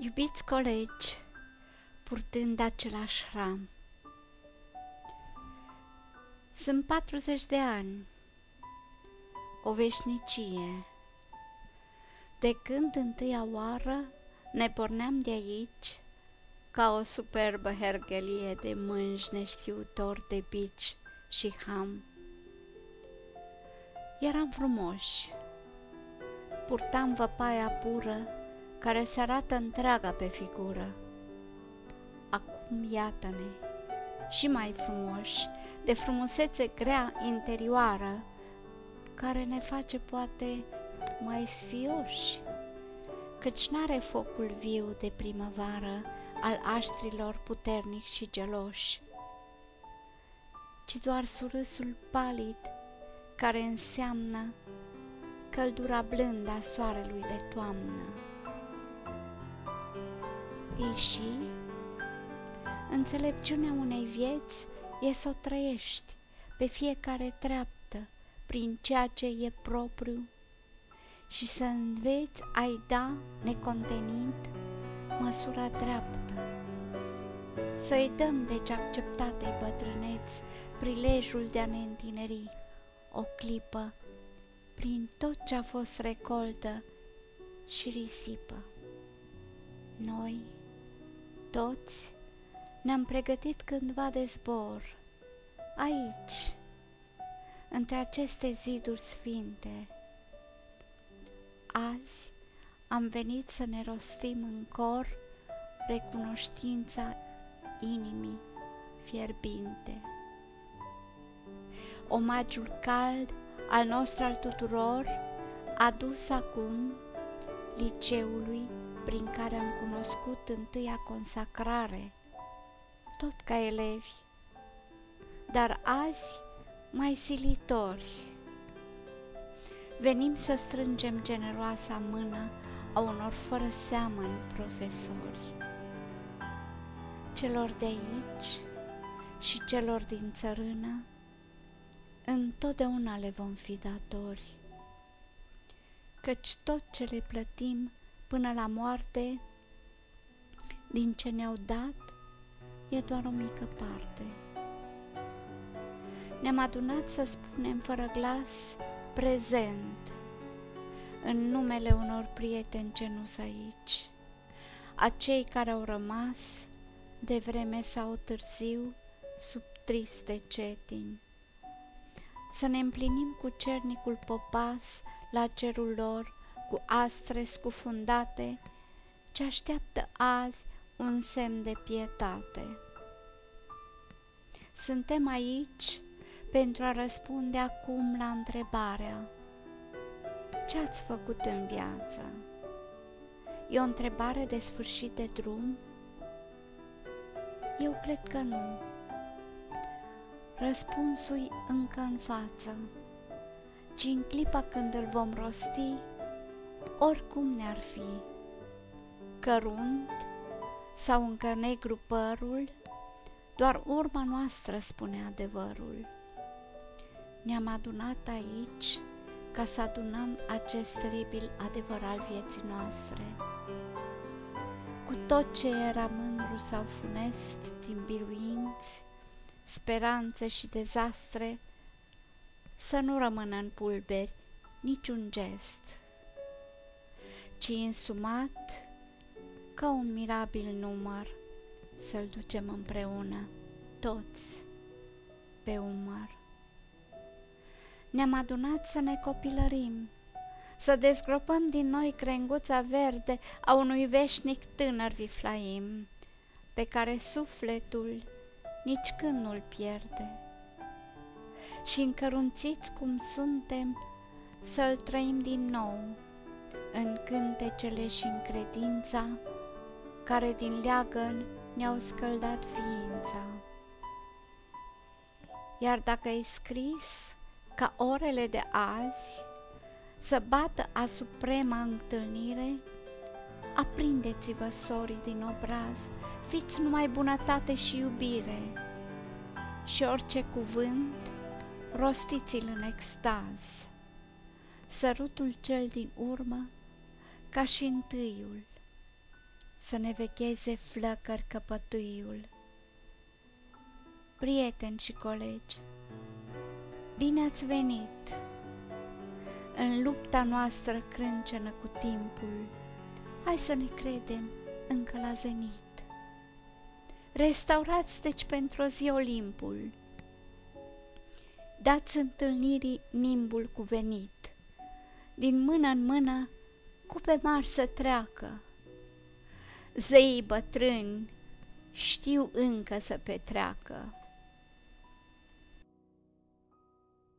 Iubiți colegi, purtând același ram, sunt 40 de ani, o veșnicie, de când întâia oară ne porneam de aici ca o superbă hergelie de mânji neștiutori de bici și ham. Eram frumoși, purtam văpaia pură care se arată întreaga pe figură. Acum iată-ne și mai frumoși, de frumusețe grea interioară, care ne face poate mai sfioși, căci n-are focul viu de primăvară al aștrilor puternici și geloși, ci doar surâsul palid care înseamnă căldura blândă a soarelui de toamnă. Ei și înțelepciunea unei vieți e să o trăiești pe fiecare treaptă prin ceea ce e propriu și să înveți ai da necontenind măsura dreaptă. Să-i dăm deci acceptatei bătrâneți prilejul de a ne întineri o clipă prin tot ce a fost recoltă și risipă. Noi, toți, ne-am pregătit cândva de zbor, aici, între aceste ziduri sfinte. Azi am venit să ne rostim în cor recunoștința inimii fierbinte. Omagiul cald al nostru al tuturor adus acum liceului prin care am cunoscut întâia consacrare, tot ca elevi, dar azi mai silitori. Venim să strângem generoasa mână a unor fără seamăn profesori, celor de aici și celor din țărână, întotdeauna le vom fi datori, căci tot ce le plătim până la moarte, din ce ne-au dat, e doar o mică parte. Ne-am adunat să spunem fără glas prezent în numele unor prieteni ce nu aici, acei care au rămas de vreme sau târziu sub triste cetini. Să ne împlinim cu cernicul popas la cerul lor, cu astre scufundate, ce așteaptă azi un semn de pietate. Suntem aici pentru a răspunde acum la întrebarea Ce ați făcut în viață? E o întrebare de sfârșit de drum? Eu cred că nu. Răspunsul încă în față, ci în clipa când îl vom rosti, oricum ne-ar fi, cărunt sau încă negru părul, doar urma noastră spune adevărul. Ne-am adunat aici ca să adunăm acest teribil adevăr al vieții noastre. Cu tot ce era mândru sau funest din biruinți, speranțe și dezastre, să nu rămână în pulberi niciun gest, ci însumat ca un mirabil număr să-l ducem împreună, toți, pe umăr. Ne-am adunat să ne copilărim, să dezgropăm din noi crenguța verde a unui veșnic tânăr viflaim, pe care sufletul nici când nu-l pierde. Și încărunțiți cum suntem, să-l trăim din nou, în cântecele și în credința care din leagăn ne-au scăldat ființa. Iar dacă ai scris ca orele de azi să bată a suprema întâlnire, aprindeți-vă sorii din obraz, fiți numai bunătate și iubire și orice cuvânt rostiți-l în extaz. Sărutul cel din urmă ca și întâiul să ne vecheze flăcări căpătuiul. Prieteni și colegi, bine ați venit în lupta noastră crâncenă cu timpul. Hai să ne credem încă la zenit. Restaurați deci pentru o zi Olimpul. Dați întâlnirii nimbul cuvenit. Din mână în mână, cupe mari să treacă. Zeii bătrâni știu încă să petreacă.